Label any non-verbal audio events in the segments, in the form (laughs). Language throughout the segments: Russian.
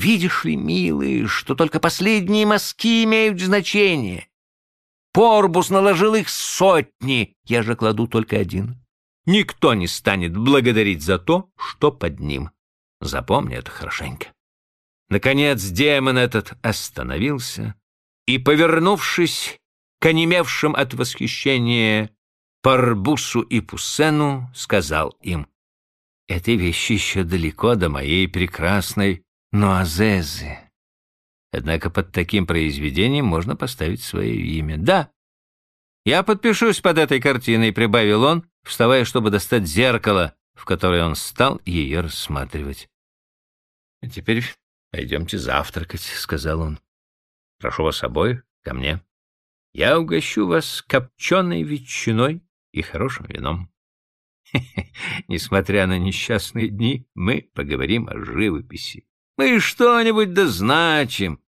Видишь ли, милый, что только последние мазки имеют значение. Порбус наложил их сотни, я же кладу только один. Никто не станет благодарить за то, что под ним. Запомни это хорошенько. Наконец демон этот остановился и, повернувшись к онемевшим от восхищения Парбусу и Пуссену, сказал им, «Этой вещи еще далеко до моей прекрасной Нуазезы. Однако под таким произведением можно поставить свое имя. Да, я подпишусь под этой картиной, прибавил он, вставая, чтобы достать зеркало, в которое он стал ее рассматривать. «А теперь пойдемте завтракать, сказал он. Прошу вас обоих ко мне. Я угощу вас копченой ветчиной и хорошим вином. (laughs) Несмотря на несчастные дни, мы поговорим о живописи. Мы что-нибудь да значим.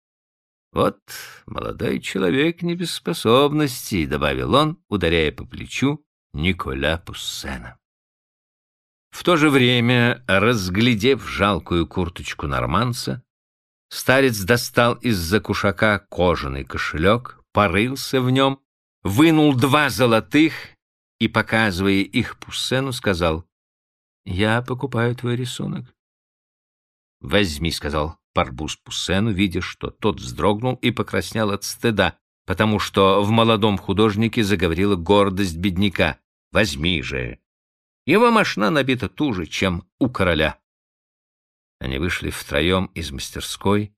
Вот молодой человек не без способностей, — добавил он, ударяя по плечу Николя Пуссена. В то же время, разглядев жалкую курточку норманца, старец достал из-за кушака кожаный кошелек, порылся в нем, вынул два золотых и, показывая их Пуссену, сказал, «Я покупаю твой рисунок». «Возьми», — сказал Парбус Пуссену, видя, что тот вздрогнул и покраснел от стыда, потому что в молодом художнике заговорила гордость бедняка. «Возьми же!» Его машина набита туже, чем у короля. Они вышли втроем из мастерской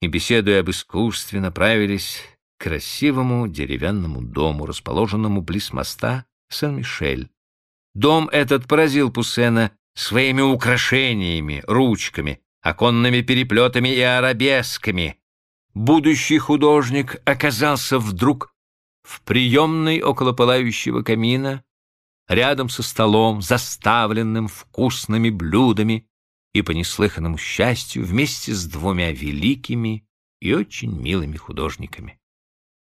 и, беседуя об искусстве, направились к красивому деревянному дому, расположенному близ моста Сен-Мишель. Дом этот поразил Пуссена своими украшениями, ручками, оконными переплетами и арабесками. Будущий художник оказался вдруг в приемной около пылающего камина, рядом со столом, заставленным вкусными блюдами, и по неслыханному счастью вместе с двумя великими и очень милыми художниками.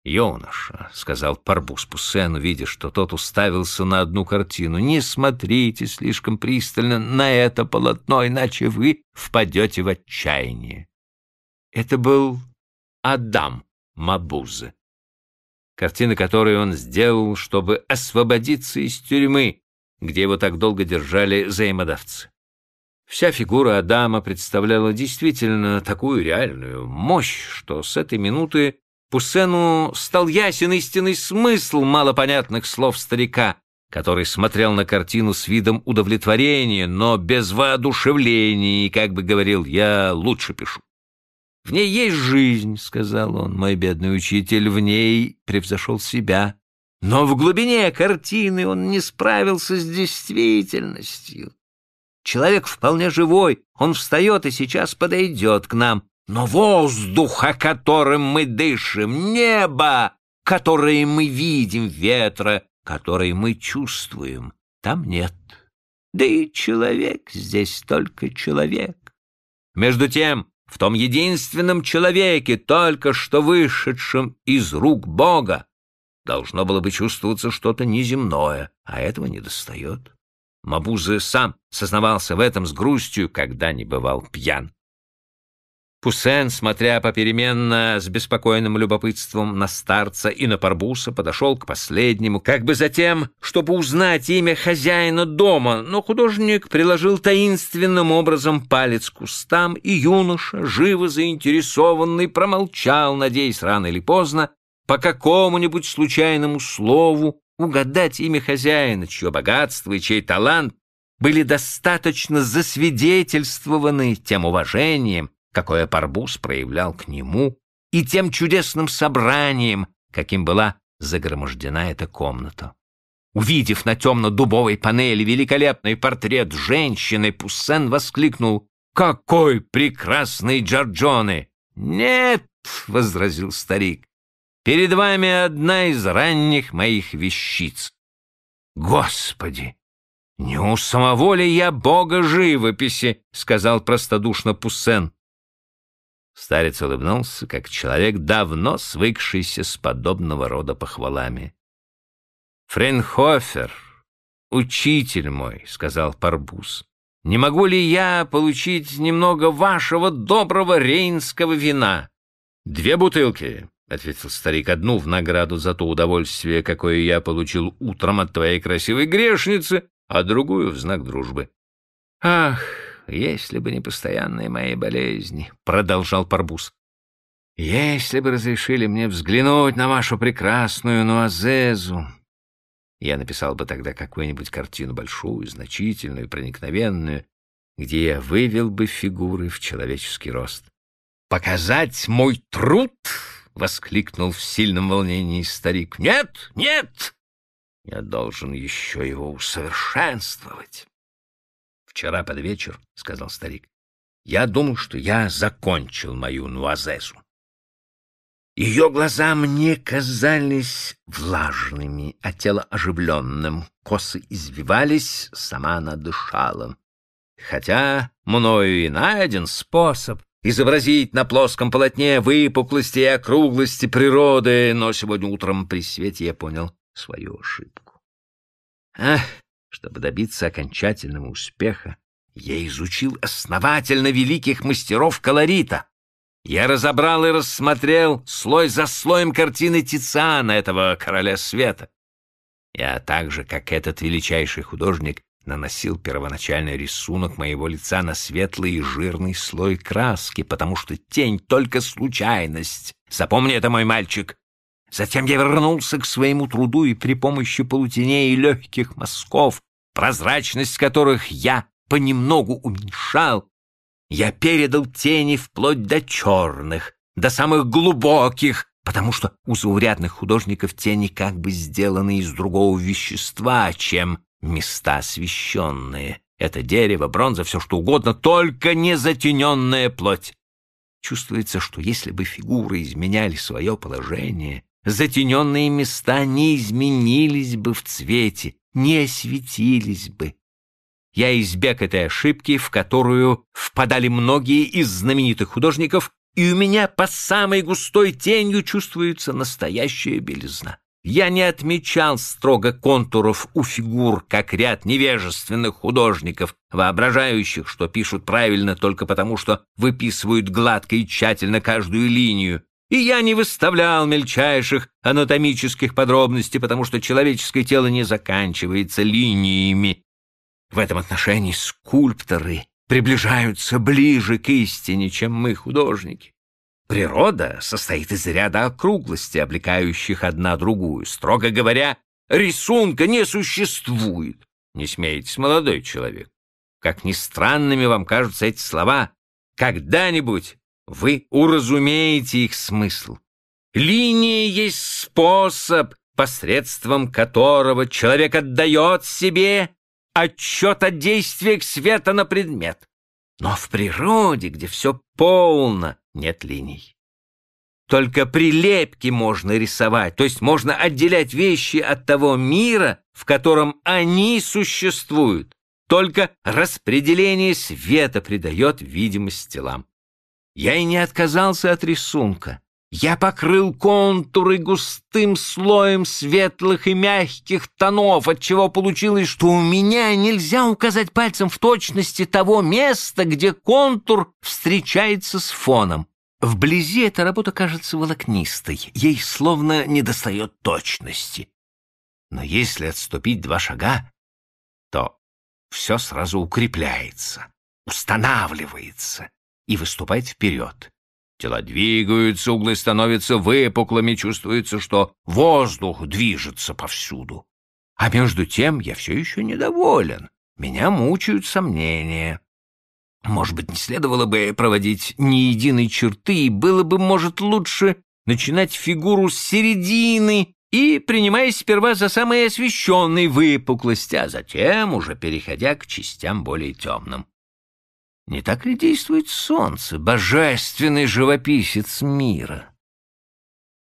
«Юноша», — сказал Парбус Пуссену, видя, что тот уставился на одну картину, — «не смотрите слишком пристально на это полотно, иначе вы впадете в отчаяние». Это был Адам Мабузе, картина которую он сделал, чтобы освободиться из тюрьмы, где его так долго держали взаимодавцы. Вся фигура Адама представляла действительно такую реальную мощь, что с этой минуты Пуссену стал ясен истинный смысл малопонятных слов старика, который смотрел на картину с видом удовлетворения, но без воодушевления, и как бы говорил, я лучше пишу. «В ней есть жизнь», — сказал он, — «мой бедный учитель в ней превзошел себя». Но в глубине картины он не справился с действительностью. Человек вполне живой, он встает и сейчас подойдет к нам, но воздуха, которым мы дышим, небо, которое мы видим, ветра, который мы чувствуем, там нет. Да и человек здесь только человек. Между тем, в том единственном человеке, только что вышедшем из рук Бога, должно было бы чувствоваться что-то неземное, а этого не достает. Мабузе сам сознавался в этом с грустью, когда не бывал пьян. Пуссен, смотря попеременно с беспокойным любопытством на старца и на Парбуса, подошел к последнему, как бы затем, чтобы узнать имя хозяина дома, но художник приложил таинственным образом палец к кустам, и юноша, живо заинтересованный, промолчал, надеясь рано или поздно, по какому-нибудь случайному слову угадать имя хозяина, чье богатство и чей талант были достаточно засвидетельствованы тем уважением, какое Парбус проявлял к нему, и тем чудесным собранием, каким была загромождена эта комната. Увидев на темно-дубовой панели великолепный портрет женщины, Пуссен воскликнул «Какой прекрасный Джорджоне!» «Нет!» — возразил старик. «Перед вами одна из ранних моих вещиц». «Господи! Не у самого ли я бога живописи?» — сказал простодушно Пуссен. Старец улыбнулся, как человек, давно свыкшийся с подобного рода похвалами. «Френхофер, учитель мой», — сказал Парбус, не могу ли я получить немного вашего доброго рейнского вина? Две бутылки, — ответил старик, — одну в награду за то удовольствие, какое я получил утром от твоей красивой грешницы, а другую в знак дружбы. — Ах, если бы не постоянные мои болезни, — продолжал Парбус. — Если бы разрешили мне взглянуть на вашу прекрасную Нуазезу, я написал бы тогда какую-нибудь картину большую, значительную, проникновенную, где я вывел бы фигуры в человеческий рост. «Показать мой труд!» — воскликнул в сильном волнении старик. «Нет, нет! Я должен еще его усовершенствовать!» «Вчера под вечер, — сказал старик, — я думал, что я закончил мою нуазезу. Ее глаза мне казались влажными, а тело оживленным. Косы извивались, сама она дышала. Хотя мною и найден способ изобразить на плоском полотне выпуклости и округлости природы, но сегодня утром при свете я понял свою ошибку. Ах, чтобы добиться окончательного успеха, я изучил основательно великих мастеров колорита — я разобрал и рассмотрел слой за слоем картины Тициана, этого короля света. Я так же, как этот величайший художник, наносил первоначальный рисунок моего лица на светлый и жирный слой краски, потому что тень — только случайность. Запомни это, мой мальчик. Затем я вернулся к своему труду и при помощи полутеней и легких мазков, прозрачность которых я понемногу уменьшал, я передал тени вплоть до черных, до самых глубоких, потому что у заурядных художников тени как бы сделаны из другого вещества, чем места освещенные. Это дерево, бронза, все что угодно, только не затененная плоть. Чувствуется, что если бы фигуры изменяли свое положение, затененные места не изменились бы в цвете, не осветились бы, я избег этой ошибки, в которую впадали многие из знаменитых художников, и у меня по самой густой тенью чувствуется настоящая белизна. Я не отмечал строго контуров у фигур, как ряд невежественных художников, воображающих, что пишут правильно только потому, что выписывают гладко и тщательно каждую линию. И я не выставлял мельчайших анатомических подробностей, потому что человеческое тело не заканчивается линиями, в этом отношении скульпторы приближаются ближе к истине, чем мы, художники. Природа состоит из ряда округлостей, облекающих одна другую. Строго говоря, рисунка не существует. Не смейтесь, молодой человек. Как ни странными вам кажутся эти слова, когда-нибудь вы уразумеете их смысл. Линия есть способ, посредством которого человек отдает себе отчет о действиях света на предмет. Но в природе, где все полно, нет линий. Только прилепки можно рисовать, то есть можно отделять вещи от того мира, в котором они существуют. Только распределение света придает видимость телам. Я и не отказался от рисунка. Я покрыл контуры густым слоем светлых и мягких тонов, отчего получилось, что у меня нельзя указать пальцем в точности того места, где контур встречается с фоном. Вблизи эта работа кажется волокнистой, ей словно недостает точности. Но если отступить два шага, то все сразу укрепляется, устанавливается и выступает вперед. Тела двигаются, углы становятся выпуклыми, чувствуется, что воздух движется повсюду. А между тем я все еще недоволен. Меня мучают сомнения. Может быть, не следовало бы проводить ни единой черты, и было бы, может, лучше начинать фигуру с середины и принимаясь сперва за самые освещенные выпуклости, а затем уже переходя к частям более темным. Не так ли действует солнце, божественный живописец мира?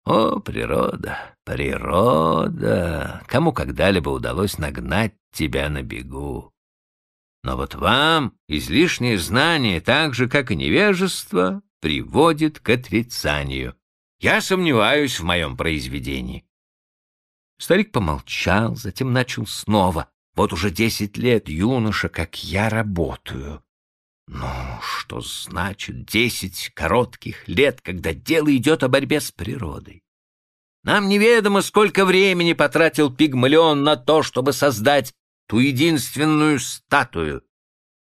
О, природа, природа! Кому когда-либо удалось нагнать тебя на бегу? Но вот вам излишнее знание, так же, как и невежество, приводит к отрицанию. Я сомневаюсь в моем произведении. Старик помолчал, затем начал снова. Вот уже десять лет, юноша, как я работаю. Ну, что значит десять коротких лет, когда дело идет о борьбе с природой? Нам неведомо, сколько времени потратил Пигмалион на то, чтобы создать ту единственную статую,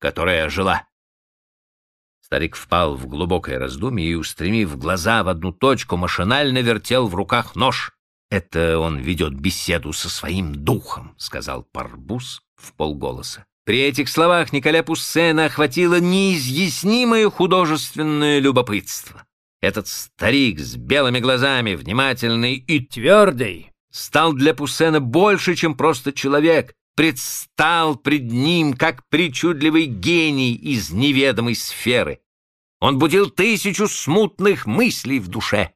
которая жила. Старик впал в глубокое раздумье и, устремив глаза в одну точку, машинально вертел в руках нож. «Это он ведет беседу со своим духом», — сказал Парбус в полголоса. При этих словах Николя Пуссена охватило неизъяснимое художественное любопытство. Этот старик с белыми глазами, внимательный и твердый, стал для Пуссена больше, чем просто человек, предстал пред ним как причудливый гений из неведомой сферы. Он будил тысячу смутных мыслей в душе.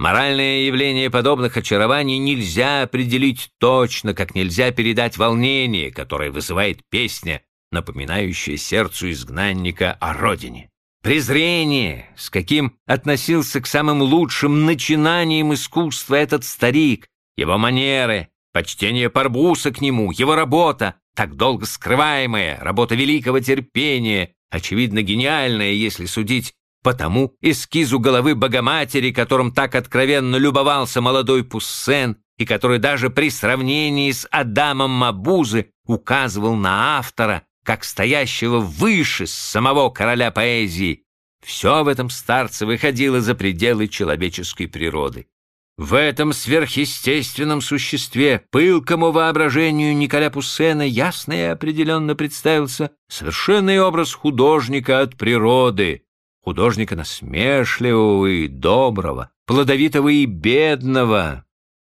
Моральное явление подобных очарований нельзя определить точно, как нельзя передать волнение, которое вызывает песня, напоминающая сердцу изгнанника о родине. Презрение, с каким относился к самым лучшим начинаниям искусства этот старик, его манеры, Почтение Парбуса к нему, его работа, так долго скрываемая, работа великого терпения, очевидно гениальная, если судить по тому эскизу головы Богоматери, которым так откровенно любовался молодой Пуссен, и который даже при сравнении с Адамом Мабузы указывал на автора, как стоящего выше самого короля поэзии. Все в этом старце выходило за пределы человеческой природы. В этом сверхъестественном существе, пылкому воображению Николя Пуссена ясно и определенно представился совершенный образ художника от природы, художника насмешливого и доброго, плодовитого и бедного,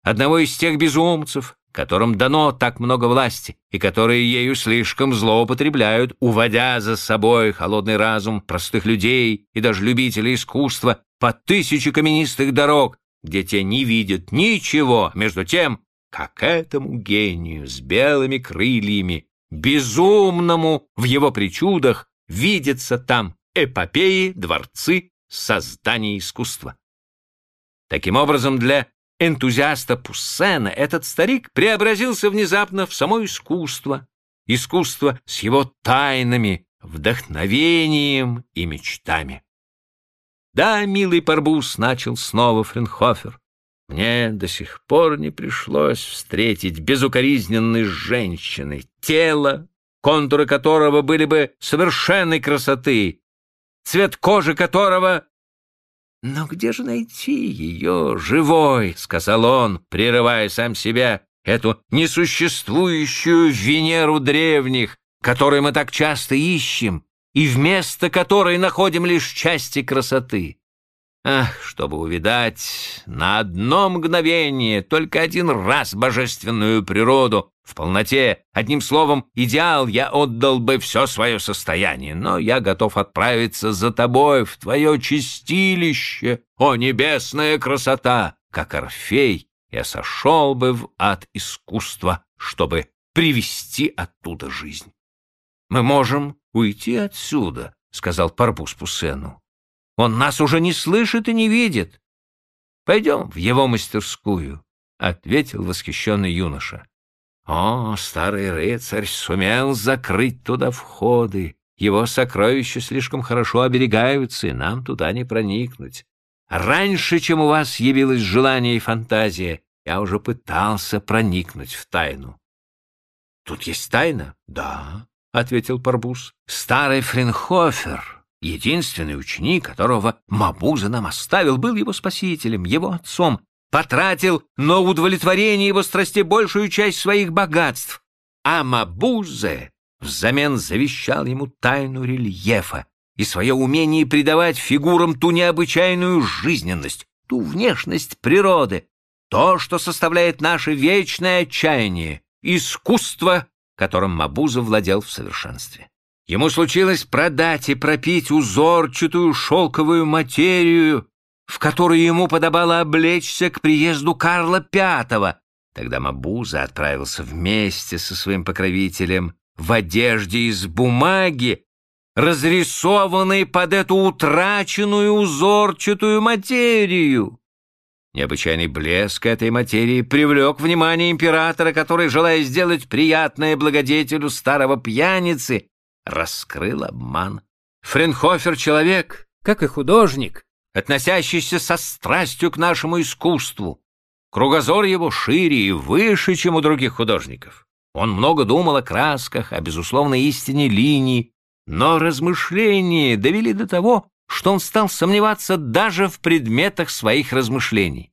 одного из тех безумцев, которым дано так много власти и которые ею слишком злоупотребляют, уводя за собой холодный разум простых людей и даже любителей искусства по тысяче каменистых дорог, где те не видят ничего между тем, как этому гению с белыми крыльями, безумному в его причудах, видятся там эпопеи, дворцы, создания искусства. Таким образом, для энтузиаста Пуссена этот старик преобразился внезапно в само искусство, искусство с его тайнами, вдохновением и мечтами. «Да, милый Парбус», — начал снова Френхофер, — «мне до сих пор не пришлось встретить безукоризненной женщины, тело, контуры которого были бы совершенной красоты, цвет кожи которого...» «Но где же найти ее, живой?» — сказал он, прерывая сам себя, эту несуществующую Венеру древних, которую мы так часто ищем, и вместо которой находим лишь части красоты. Ах, чтобы увидать на одно мгновение, только один раз божественную природу в полноте, одним словом, идеал, я отдал бы все свое состояние, но я готов отправиться за тобой в твое чистилище, о небесная красота! Как Орфей, я сошел бы в ад искусства, чтобы привести оттуда жизнь. Мы можем уйти отсюда, — сказал Парбус Пусену. Он нас уже не слышит и не видит. Пойдем в его мастерскую, — ответил восхищенный юноша. О, старый рыцарь сумел закрыть туда входы. Его сокровища слишком хорошо оберегаются, и нам туда не проникнуть. Раньше, чем у вас явилось желание и фантазия, я уже пытался проникнуть в тайну. Тут есть тайна? Да ответил Парбус. Старый Френхофер, единственный ученик, которого Мабуза нам оставил, был его спасителем, его отцом, потратил на удовлетворение его страстей большую часть своих богатств. А Мабузе взамен завещал ему тайну рельефа и свое умение придавать фигурам ту необычайную жизненность, ту внешность природы, то, что составляет наше вечное отчаяние, искусство которым Мабуза владел в совершенстве. Ему случилось продать и пропить узорчатую шелковую материю, в которую ему подобало облечься к приезду Карла V. Тогда Мабуза отправился вместе со своим покровителем в одежде из бумаги, разрисованной под эту утраченную узорчатую материю. Необычайный блеск этой материи привлек внимание императора, который, желая сделать приятное благодетелю старого пьяницы, раскрыл обман. Френхофер — человек, как и художник, относящийся со страстью к нашему искусству. Кругозор его шире и выше, чем у других художников. Он много думал о красках, о безусловной истине линий, но размышления довели до того, что он стал сомневаться даже в предметах своих размышлений.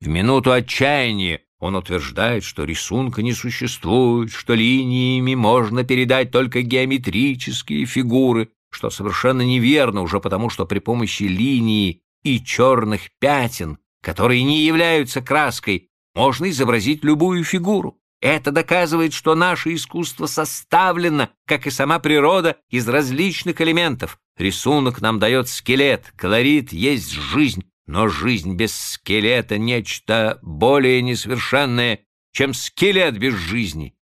В минуту отчаяния он утверждает, что рисунка не существует, что линиями можно передать только геометрические фигуры, что совершенно неверно уже потому, что при помощи линии и черных пятен, которые не являются краской, можно изобразить любую фигуру. Это доказывает, что наше искусство составлено, как и сама природа, из различных элементов. Рисунок нам дает скелет, колорит есть жизнь, но жизнь без скелета — нечто более несовершенное, чем скелет без жизни.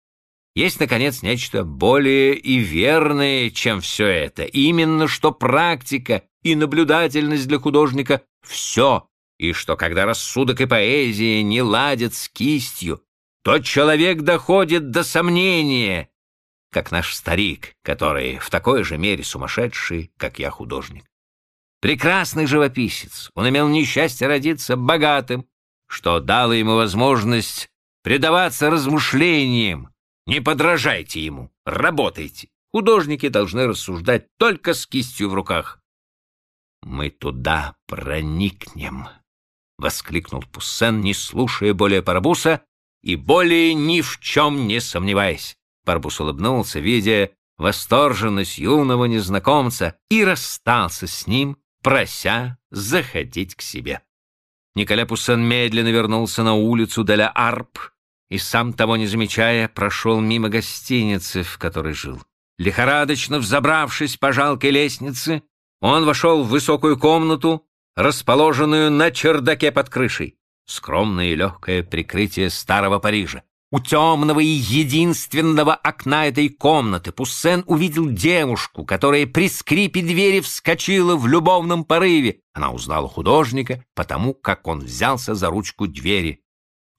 Есть, наконец, нечто более и верное, чем все это. Именно что практика и наблюдательность для художника — все, и что когда рассудок и поэзия не ладят с кистью, тот человек доходит до сомнения, как наш старик, который в такой же мере сумасшедший, как я художник. Прекрасный живописец, он имел несчастье родиться богатым, что дало ему возможность предаваться размышлениям. Не подражайте ему, работайте. Художники должны рассуждать только с кистью в руках. «Мы туда проникнем», — воскликнул Пуссен, не слушая более Парабуса и более ни в чем не сомневаясь. Барбус улыбнулся, видя восторженность юного незнакомца, и расстался с ним, прося заходить к себе. Николя Пуссен медленно вернулся на улицу Деля Арп и, сам того не замечая, прошел мимо гостиницы, в которой жил. Лихорадочно взобравшись по жалкой лестнице, он вошел в высокую комнату, расположенную на чердаке под крышей скромное и легкое прикрытие старого Парижа. У темного и единственного окна этой комнаты Пуссен увидел девушку, которая при скрипе двери вскочила в любовном порыве. Она узнала художника, потому как он взялся за ручку двери.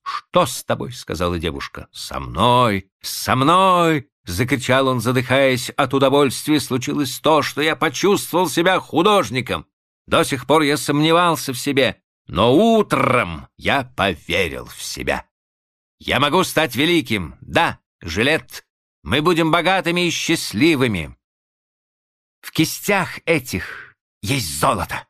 «Что с тобой?» — сказала девушка. «Со мной! Со мной!» — закричал он, задыхаясь от удовольствия. «Случилось то, что я почувствовал себя художником. До сих пор я сомневался в себе, но утром я поверил в себя. Я могу стать великим. Да, Жилет, мы будем богатыми и счастливыми. В кистях этих есть золото.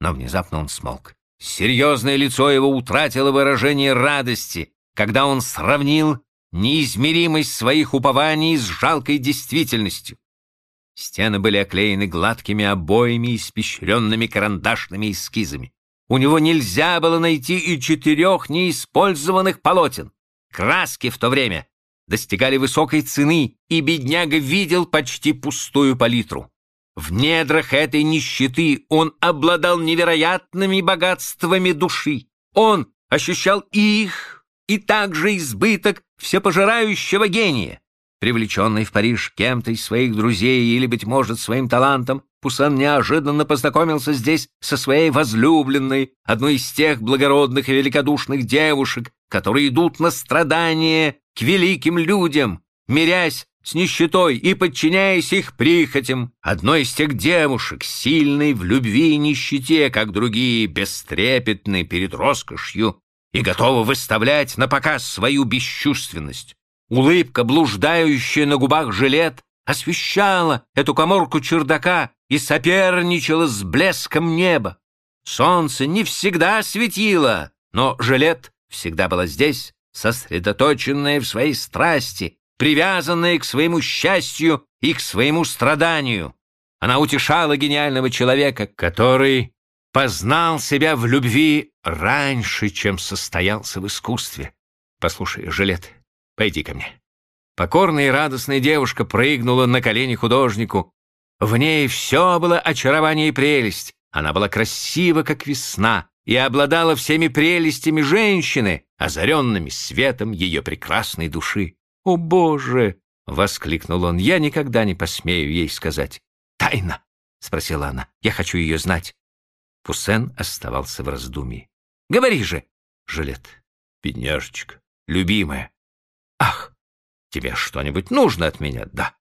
Но внезапно он смолк. Серьезное лицо его утратило выражение радости, когда он сравнил неизмеримость своих упований с жалкой действительностью. Стены были оклеены гладкими обоями, испещренными карандашными эскизами. У него нельзя было найти и четырех неиспользованных полотен. Краски в то время достигали высокой цены, и бедняга видел почти пустую палитру. В недрах этой нищеты он обладал невероятными богатствами души. Он ощущал их, и также избыток всепожирающего гения. Привлеченный в Париж кем-то из своих друзей или, быть может, своим талантом, Пусан неожиданно познакомился здесь со своей возлюбленной, одной из тех благородных и великодушных девушек, которые идут на страдания к великим людям, мирясь с нищетой и подчиняясь их прихотям. Одной из тех девушек, сильной в любви и нищете, как другие, бестрепетной перед роскошью и готовы выставлять на показ свою бесчувственность. Улыбка, блуждающая на губах жилет, освещала эту коморку чердака и соперничала с блеском неба. Солнце не всегда светило, но жилет всегда была здесь, сосредоточенная в своей страсти, привязанная к своему счастью и к своему страданию. Она утешала гениального человека, который познал себя в любви раньше, чем состоялся в искусстве. Послушай, жилет, пойди ко мне. Покорная и радостная девушка прыгнула на колени художнику. В ней все было очарование и прелесть. Она была красива, как весна, и обладала всеми прелестями женщины, озаренными светом ее прекрасной души. «О, Боже!» — воскликнул он. «Я никогда не посмею ей сказать». «Тайна!» — спросила она. «Я хочу ее знать». Пуссен оставался в раздумье. Говори же, Жилет. Бедняжечка, любимая. Ах, тебе что-нибудь нужно от меня? Да.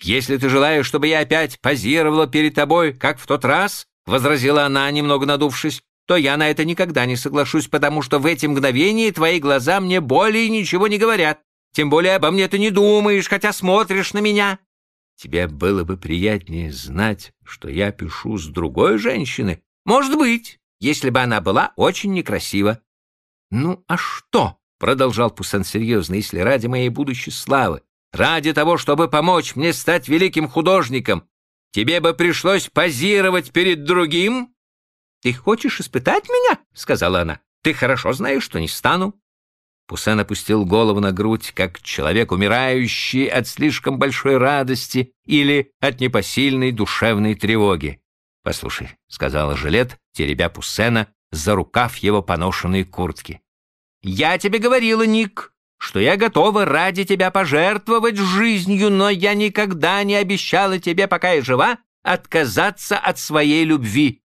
Если ты желаешь, чтобы я опять позировала перед тобой, как в тот раз, — возразила она, немного надувшись, — то я на это никогда не соглашусь, потому что в эти мгновения твои глаза мне более ничего не говорят. Тем более обо мне ты не думаешь, хотя смотришь на меня. Тебе было бы приятнее знать, что я пишу с другой женщины. Может быть, если бы она была очень некрасива. Ну, а что? — продолжал Пусан серьезно, — если ради моей будущей славы, ради того, чтобы помочь мне стать великим художником, тебе бы пришлось позировать перед другим? — Ты хочешь испытать меня? — сказала она. — Ты хорошо знаешь, что не стану. Пусан опустил голову на грудь, как человек, умирающий от слишком большой радости или от непосильной душевной тревоги. «Послушай», — сказала Жилет, теребя Пуссена за рукав его поношенной куртки. «Я тебе говорила, Ник, что я готова ради тебя пожертвовать жизнью, но я никогда не обещала тебе, пока я жива, отказаться от своей любви».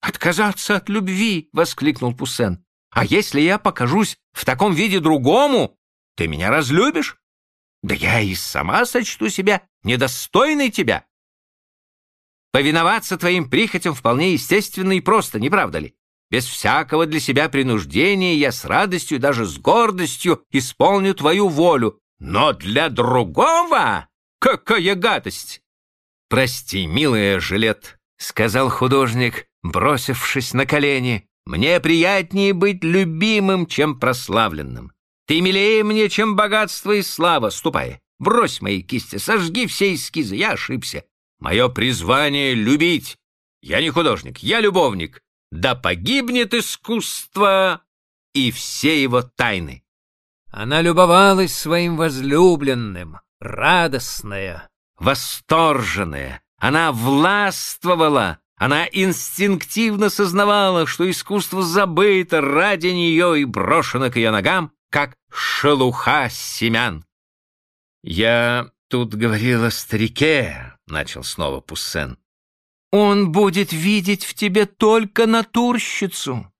«Отказаться от любви!» — воскликнул Пуссен. А если я покажусь в таком виде другому, ты меня разлюбишь? Да я и сама сочту себя недостойной тебя. Повиноваться твоим прихотям вполне естественно и просто, не правда ли? Без всякого для себя принуждения я с радостью, даже с гордостью исполню твою волю. Но для другого какая гадость! Прости, милая жилет, — сказал художник, бросившись на колени. Мне приятнее быть любимым, чем прославленным. Ты милее мне, чем богатство и слава. Ступай, брось мои кисти, сожги все эскизы. Я ошибся. Мое призвание — любить. Я не художник, я любовник. Да погибнет искусство и все его тайны. Она любовалась своим возлюбленным, радостная, восторженная. Она властвовала она инстинктивно сознавала, что искусство забыто ради нее и брошено к ее ногам, как шелуха семян. «Я тут говорил о старике», — начал снова Пуссен. «Он будет видеть в тебе только натурщицу.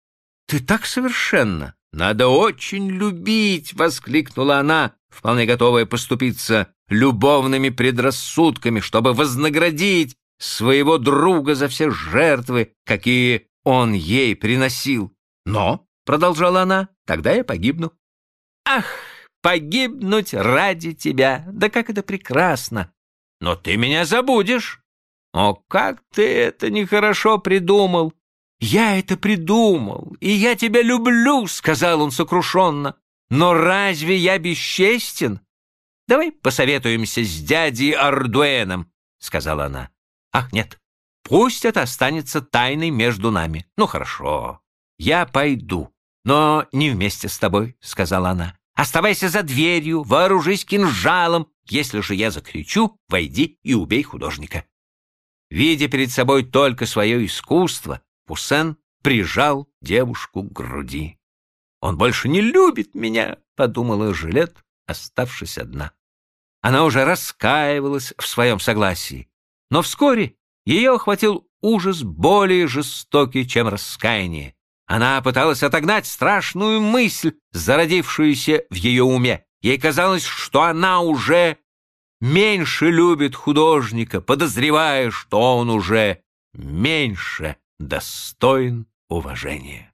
Ты так совершенно. Надо очень любить!» — воскликнула она, вполне готовая поступиться любовными предрассудками, чтобы вознаградить своего друга за все жертвы, какие он ей приносил. Но, — продолжала она, — тогда я погибну. Ах, погибнуть ради тебя! Да как это прекрасно! Но ты меня забудешь. О, как ты это нехорошо придумал! Я это придумал, и я тебя люблю, — сказал он сокрушенно. Но разве я бесчестен? Давай посоветуемся с дядей Ардуэном, — сказала она. Ах, нет, пусть это останется тайной между нами. Ну, хорошо, я пойду, но не вместе с тобой, — сказала она. Оставайся за дверью, вооружись кинжалом. Если же я закричу, войди и убей художника. Видя перед собой только свое искусство, Пуссен прижал девушку к груди. «Он больше не любит меня», — подумала Жилет, оставшись одна. Она уже раскаивалась в своем согласии. Но вскоре ее охватил ужас более жестокий, чем раскаяние. Она пыталась отогнать страшную мысль, зародившуюся в ее уме. Ей казалось, что она уже меньше любит художника, подозревая, что он уже меньше достоин уважения.